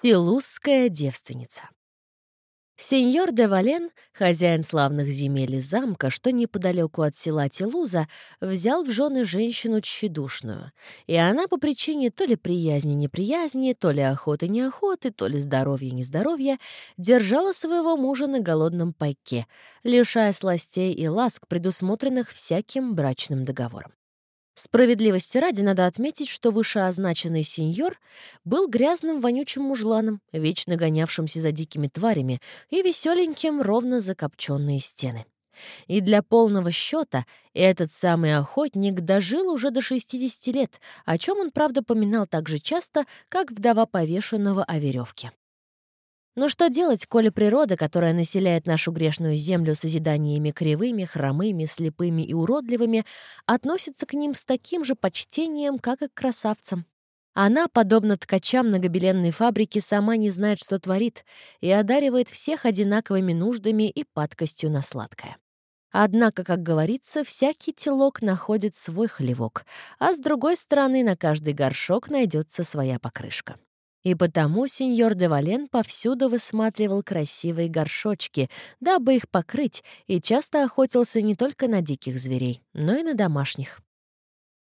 Тилузская девственница. Сеньор де Вален, хозяин славных земель и замка, что неподалеку от села Тилуза, взял в жены женщину тщедушную. И она по причине то ли приязни-неприязни, то ли охоты-неохоты, то ли здоровья-нездоровья, держала своего мужа на голодном пайке, лишая сластей и ласк, предусмотренных всяким брачным договором. Справедливости ради надо отметить, что вышеозначенный сеньор был грязным вонючим мужланом, вечно гонявшимся за дикими тварями и веселеньким ровно закопченные стены. И для полного счета этот самый охотник дожил уже до 60 лет, о чем он, правда, поминал так же часто, как вдова повешенного о веревке. Но что делать, коли природа, которая населяет нашу грешную землю созиданиями кривыми, хромыми, слепыми и уродливыми, относится к ним с таким же почтением, как и к красавцам? Она, подобно ткачам на гобеленной фабрике, сама не знает, что творит, и одаривает всех одинаковыми нуждами и падкостью на сладкое. Однако, как говорится, всякий телок находит свой хлевок, а с другой стороны на каждый горшок найдется своя покрышка. И потому сеньор де Вален повсюду высматривал красивые горшочки, дабы их покрыть, и часто охотился не только на диких зверей, но и на домашних.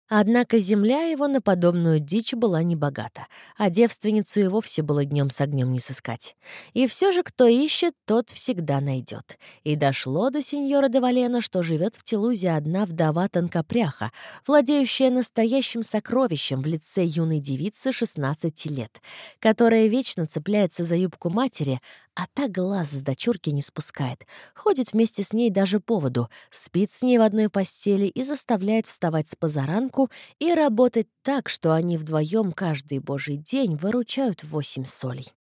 Однако земля его на подобную дичь была небогата, а девственницу и вовсе было днем с огнем не сыскать. И все же, кто ищет, тот всегда найдет. И дошло до сеньора де Валена, что живет в Телузе одна вдова тонкопряха, владеющая настоящим сокровищем в лице юной девицы 16 лет, которая вечно цепляется за юбку матери, а та глаз с дочурки не спускает, ходит вместе с ней даже по воду, спит с ней в одной постели и заставляет вставать с позаранку и работать так, что они вдвоем каждый божий день выручают восемь солей.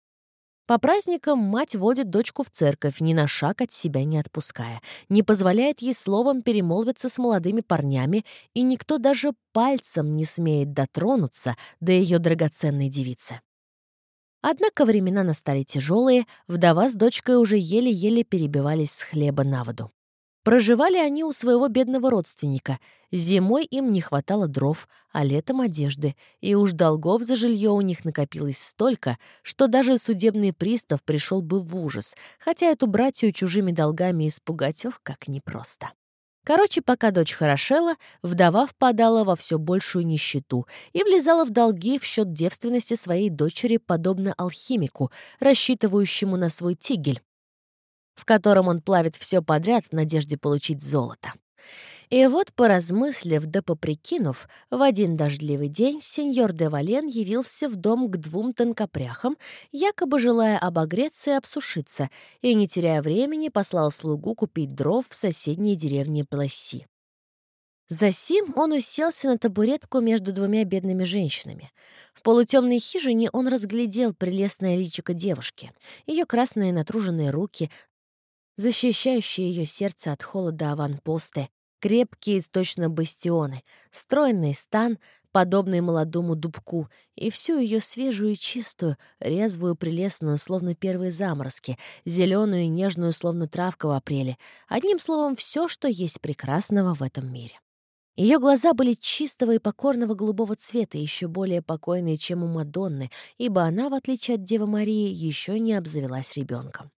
По праздникам мать водит дочку в церковь, ни на шаг от себя не отпуская, не позволяет ей словом перемолвиться с молодыми парнями, и никто даже пальцем не смеет дотронуться до ее драгоценной девицы. Однако времена настали тяжелые, вдова с дочкой уже еле-еле перебивались с хлеба на воду. Проживали они у своего бедного родственника. Зимой им не хватало дров, а летом — одежды, и уж долгов за жилье у них накопилось столько, что даже судебный пристав пришел бы в ужас, хотя эту братью чужими долгами испугать, ох, как непросто. Короче, пока дочь хорошела, вдова впадала во все большую нищету и влезала в долги в счет девственности своей дочери, подобно алхимику, рассчитывающему на свой тигель, в котором он плавит все подряд в надежде получить золото. И вот, поразмыслив да поприкинув, в один дождливый день сеньор де Вален явился в дом к двум тонкопряхам, якобы желая обогреться и обсушиться, и, не теряя времени, послал слугу купить дров в соседней деревне Пласси. Засим он уселся на табуретку между двумя бедными женщинами. В полутемной хижине он разглядел прелестное личико девушки, ее красные натруженные руки, защищающие ее сердце от холода аванпосты, Крепкие, точно бастионы, стройный стан, подобный молодому дубку, и всю ее свежую и чистую, резвую, прелестную, словно первые заморозки, зеленую и нежную, словно травка в апреле. Одним словом, все, что есть прекрасного в этом мире. Ее глаза были чистого и покорного голубого цвета, еще более покойные, чем у Мадонны, ибо она, в отличие от Девы Марии, еще не обзавелась ребенком.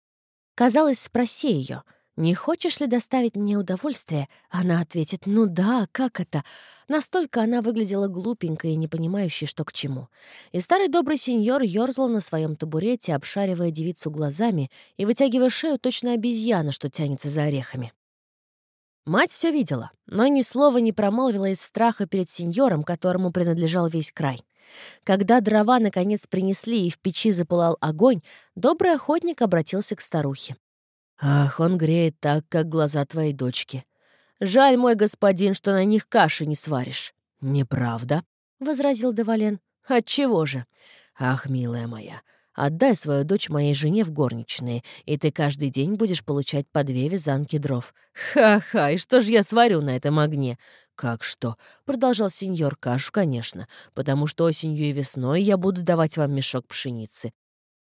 Казалось, спроси ее — «Не хочешь ли доставить мне удовольствие?» Она ответит «Ну да, как это?» Настолько она выглядела глупенькой и не понимающей, что к чему. И старый добрый сеньор ёрзал на своем табурете, обшаривая девицу глазами и вытягивая шею точно обезьяна, что тянется за орехами. Мать все видела, но ни слова не промолвила из страха перед сеньором, которому принадлежал весь край. Когда дрова наконец принесли и в печи запылал огонь, добрый охотник обратился к старухе. Ах, он греет так, как глаза твоей дочки. Жаль, мой господин, что на них каши не сваришь. Неправда, — возразил Девален. Отчего же? Ах, милая моя, отдай свою дочь моей жене в горничные, и ты каждый день будешь получать по две вязанки дров. Ха-ха, и что же я сварю на этом огне? «Как что?» — продолжал сеньор Кашу, конечно, потому что осенью и весной я буду давать вам мешок пшеницы.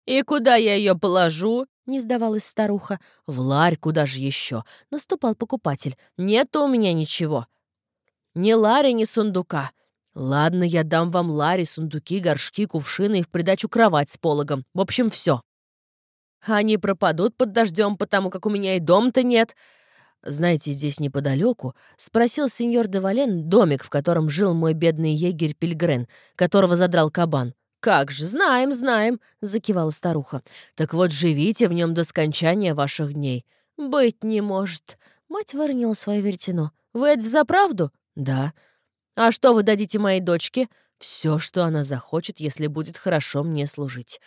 «И куда я ее положу?» — не сдавалась старуха. «В ларь, куда же еще?» — наступал покупатель. «Нет у меня ничего». «Ни ларя, ни сундука». «Ладно, я дам вам лари, сундуки, горшки, кувшины и в придачу кровать с пологом. В общем, все. Они пропадут под дождем, потому как у меня и дом-то нет. Знаете, здесь неподалеку спросил сеньор де Вален домик, в котором жил мой бедный егерь Пильгрен, которого задрал кабан. «Как же, знаем, знаем», — закивала старуха. «Так вот, живите в нем до скончания ваших дней». «Быть не может». Мать выронила свое веретено. «Вы это взаправду?» «Да». «А что вы дадите моей дочке?» «Все, что она захочет, если будет хорошо мне служить».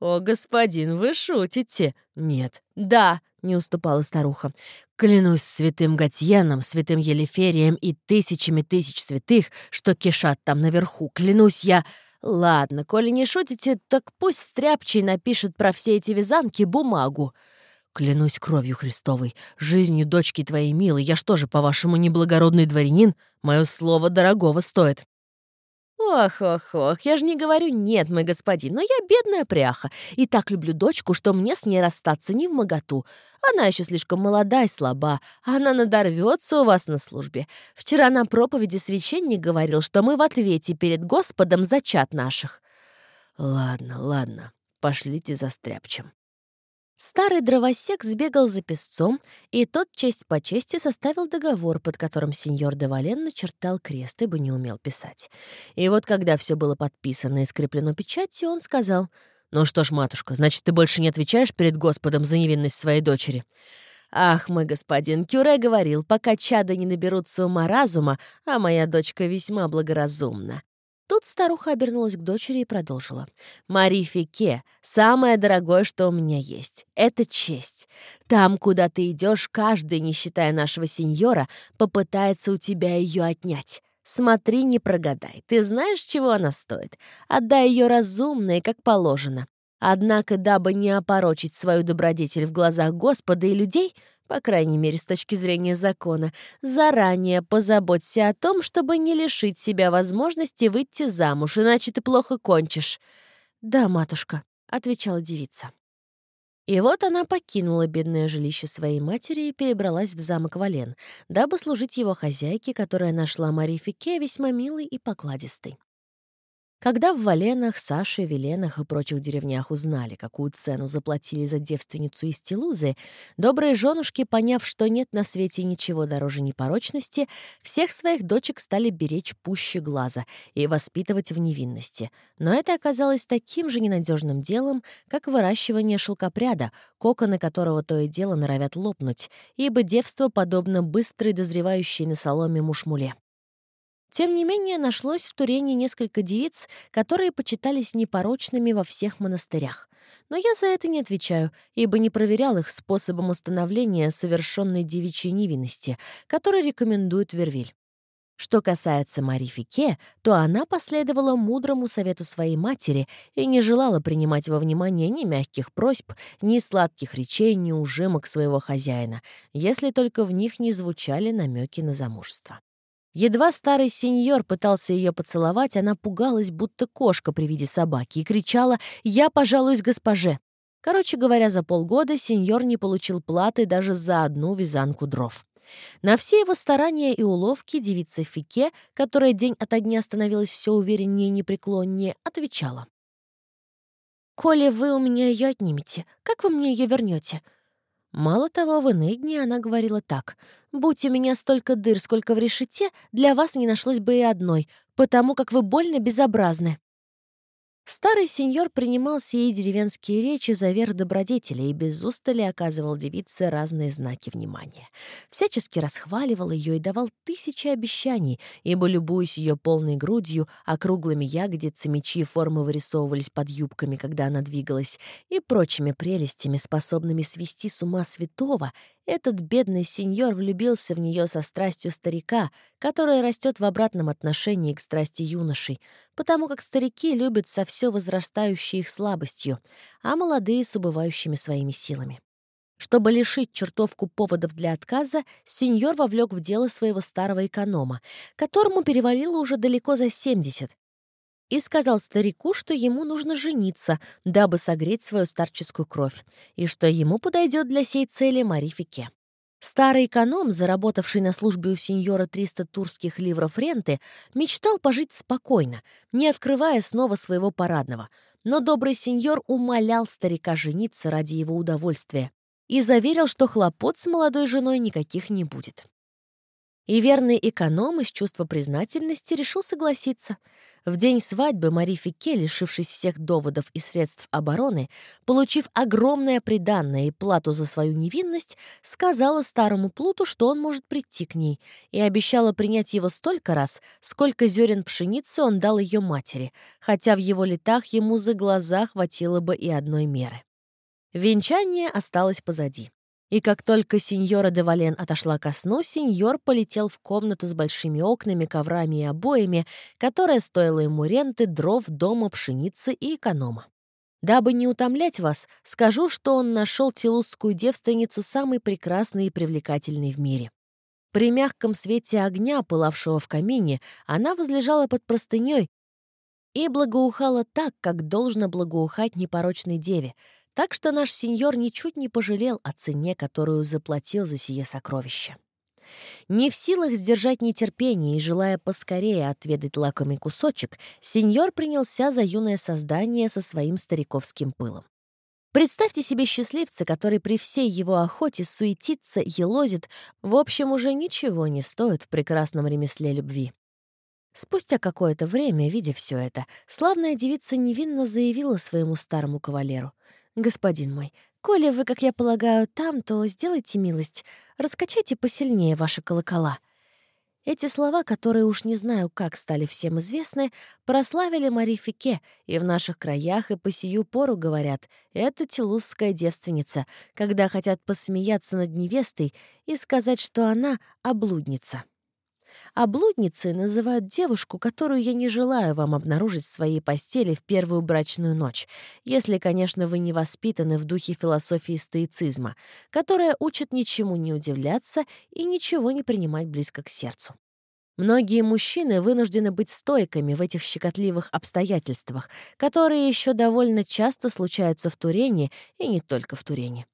«О, господин, вы шутите?» «Нет». «Да», — не уступала старуха. «Клянусь святым Гатьяном, святым Елеферием и тысячами тысяч святых, что кишат там наверху. Клянусь я...» «Ладно, коли не шутите, так пусть Стряпчий напишет про все эти вязанки бумагу». «Клянусь кровью Христовой, жизнью дочки твоей милой, я что же, по-вашему, неблагородный дворянин? Мое слово дорогого стоит». «Ох-ох-ох, я же не говорю «нет, мой господин», но я бедная пряха и так люблю дочку, что мне с ней расстаться не в моготу. Она еще слишком молода и слаба, она надорвется у вас на службе. Вчера на проповеди священник говорил, что мы в ответе перед Господом за чад наших». «Ладно, ладно, пошлите за стряпчем». Старый дровосек сбегал за песцом, и тот честь по чести составил договор, под которым сеньор де Вален начертал крест, ибо не умел писать. И вот когда все было подписано и скреплено печатью, он сказал, «Ну что ж, матушка, значит, ты больше не отвечаешь перед Господом за невинность своей дочери?» «Ах, мой господин, Кюре говорил, пока чада не наберутся ума разума, а моя дочка весьма благоразумна. Тут старуха обернулась к дочери и продолжила. «Мари Фике, самое дорогое, что у меня есть, — это честь. Там, куда ты идешь, каждый, не считая нашего сеньора, попытается у тебя ее отнять. Смотри, не прогадай. Ты знаешь, чего она стоит? Отдай ее разумно и как положено. Однако, дабы не опорочить свою добродетель в глазах Господа и людей, — по крайней мере, с точки зрения закона, заранее позаботься о том, чтобы не лишить себя возможности выйти замуж, иначе ты плохо кончишь. «Да, матушка», — отвечала девица. И вот она покинула бедное жилище своей матери и перебралась в замок Вален, дабы служить его хозяйке, которая нашла Мари Фике весьма милой и покладистой. Когда в Валенах, Саше, Веленах и прочих деревнях узнали, какую цену заплатили за девственницу из Телузы, добрые женушки, поняв, что нет на свете ничего дороже непорочности, всех своих дочек стали беречь пуще глаза и воспитывать в невинности. Но это оказалось таким же ненадежным делом, как выращивание шелкопряда, коконы которого то и дело норовят лопнуть, ибо девство подобно быстрой дозревающей на соломе мушмуле. Тем не менее, нашлось в Турене несколько девиц, которые почитались непорочными во всех монастырях. Но я за это не отвечаю, ибо не проверял их способом установления совершенной девичьей невинности, который рекомендует Вервиль. Что касается Мари Фике, то она последовала мудрому совету своей матери и не желала принимать во внимание ни мягких просьб, ни сладких речей, ни ужимок своего хозяина, если только в них не звучали намеки на замужество. Едва старый сеньор пытался ее поцеловать, она пугалась, будто кошка при виде собаки, и кричала «Я пожалуюсь госпоже». Короче говоря, за полгода сеньор не получил платы даже за одну вязанку дров. На все его старания и уловки девица Фике, которая день ото дня становилась все увереннее и непреклоннее, отвечала. «Коли вы у меня ее отнимете, как вы мне ее вернете? Мало того, в иные дни она говорила так. «Будь у меня столько дыр, сколько в решете, для вас не нашлось бы и одной, потому как вы больно безобразны». Старый сеньор принимал сии деревенские речи за верх добродетеля и без устали оказывал девице разные знаки внимания. Всячески расхваливал ее и давал тысячи обещаний, ибо, любуясь ее полной грудью, округлыми ягодицами, чьи формы вырисовывались под юбками, когда она двигалась, и прочими прелестями, способными свести с ума святого, этот бедный сеньор влюбился в нее со страстью старика, которая растет в обратном отношении к страсти юношей, потому как старики любят со все возрастающей их слабостью, а молодые — с убывающими своими силами. Чтобы лишить чертовку поводов для отказа, сеньор вовлек в дело своего старого эконома, которому перевалило уже далеко за 70, и сказал старику, что ему нужно жениться, дабы согреть свою старческую кровь, и что ему подойдет для сей цели Марифике. Старый эконом, заработавший на службе у сеньора 300 турских ливров ренты, мечтал пожить спокойно, не открывая снова своего парадного. Но добрый сеньор умолял старика жениться ради его удовольствия и заверил, что хлопот с молодой женой никаких не будет. И верный эконом из чувства признательности решил согласиться. В день свадьбы Мари Фике, лишившись всех доводов и средств обороны, получив огромное приданное и плату за свою невинность, сказала старому Плуту, что он может прийти к ней, и обещала принять его столько раз, сколько зерен пшеницы он дал ее матери, хотя в его летах ему за глаза хватило бы и одной меры. Венчание осталось позади. И как только сеньора де Вален отошла ко сну, сеньор полетел в комнату с большими окнами, коврами и обоями, которая стоила ему ренты, дров, дома, пшеницы и эконома. Дабы не утомлять вас, скажу, что он нашел телусскую девственницу самой прекрасной и привлекательной в мире. При мягком свете огня, пылавшего в камине, она возлежала под простыней и благоухала так, как должно благоухать непорочной деве — так что наш сеньор ничуть не пожалел о цене, которую заплатил за сие сокровище. Не в силах сдержать нетерпение и желая поскорее отведать лакомый кусочек, сеньор принялся за юное создание со своим стариковским пылом. Представьте себе счастливца, который при всей его охоте суетится, елозит, в общем, уже ничего не стоит в прекрасном ремесле любви. Спустя какое-то время, видя все это, славная девица невинно заявила своему старому кавалеру. «Господин мой, коли вы, как я полагаю, там, то сделайте милость, раскачайте посильнее ваши колокола». Эти слова, которые уж не знаю, как стали всем известны, прославили Мари Фике, и в наших краях и по сию пору говорят, это телусская девственница, когда хотят посмеяться над невестой и сказать, что она — облудница. А блудницей называют девушку, которую я не желаю вам обнаружить в своей постели в первую брачную ночь, если, конечно, вы не воспитаны в духе философии стоицизма, которая учит ничему не удивляться и ничего не принимать близко к сердцу. Многие мужчины вынуждены быть стойками в этих щекотливых обстоятельствах, которые еще довольно часто случаются в Турене и не только в Турене.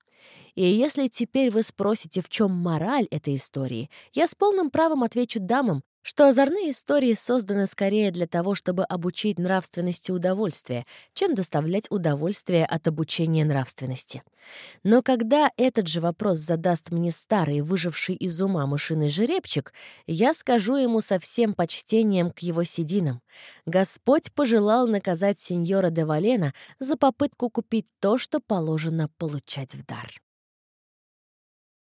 И если теперь вы спросите, в чем мораль этой истории, я с полным правом отвечу дамам, что озорные истории созданы скорее для того, чтобы обучить нравственности удовольствия, чем доставлять удовольствие от обучения нравственности. Но когда этот же вопрос задаст мне старый, выживший из ума мышиный жеребчик, я скажу ему со всем почтением к его сединам. Господь пожелал наказать сеньора де Валена за попытку купить то, что положено получать в дар.